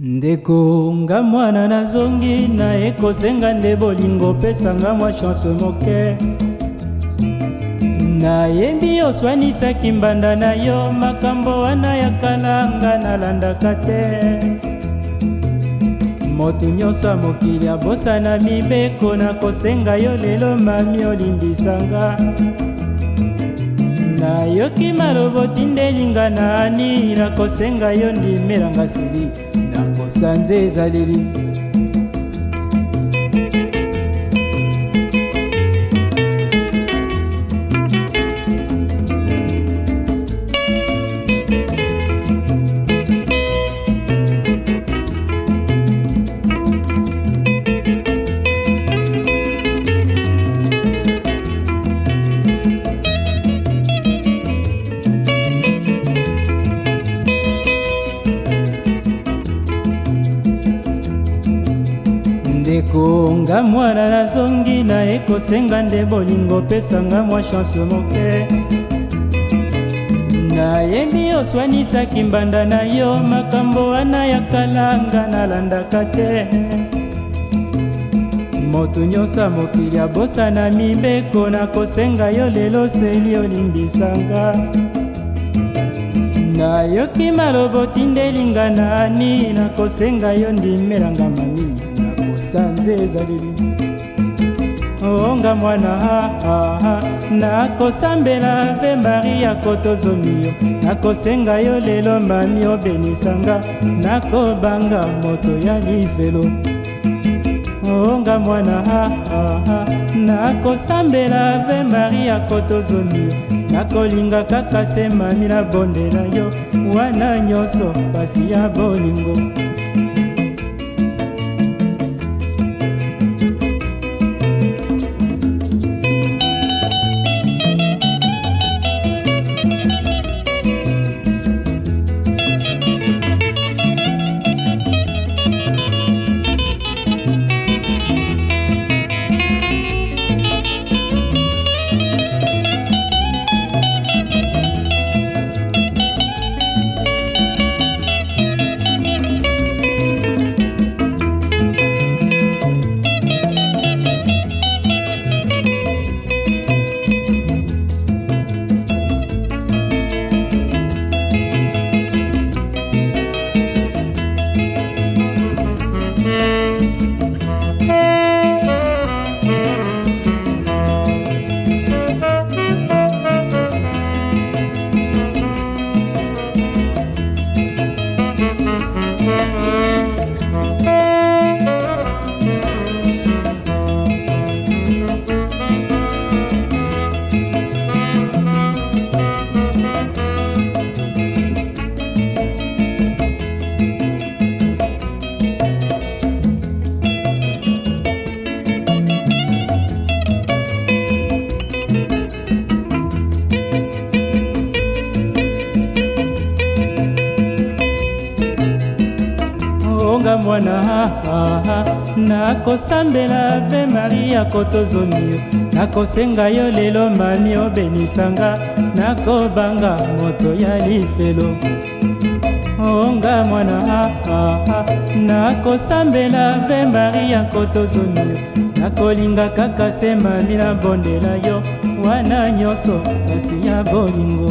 ndeko nga mwana nazongi naye kosenga nde bolingo pesanga mwa chanse moke nayebi oswanisaki mbanda na yo makambo wana ya kala nga nalandaka te moto nyonso ya mokili abosana mibeko na kosenga yo lelo mami olimbisanga nayoki malobo tindelinga na ani na kosenga yo ndimelanga siliki Sen de zeyzelerin ndeko nga mwana nazongi naye kosenga nde bolingo pesanga mwa chanse moke nayebi oswanisaki mbanda na yo makambo wana ya kala nga nalandaka te moto nyonso ya mokili abosana mibeko na kosenga yo lelo seli olimbisanga nayoki malobo tindelinga nani na kosenga yo ndimelanga mamini sanze ezaleli onga mwana ah, ah, ah. nakosambela mpe mari ya kotozomi yo nakosenga yo lelo mami obenisanga nakobanga moto ya livelo onga mwana nakosambela mpe mari ya kotozomi yo nakolinga kaka se mami nabondela yo wana nyonso pasi ya bolingo mwana nakosambela mpe maria kotozomi nakosenga yo lelo mami obenisanga nakobanga moto ya lifelo onga mwana nakosambela mpe maria kotozomi nakolinga kaka se mami nabondela yo wana nyonso kasi ya bolingo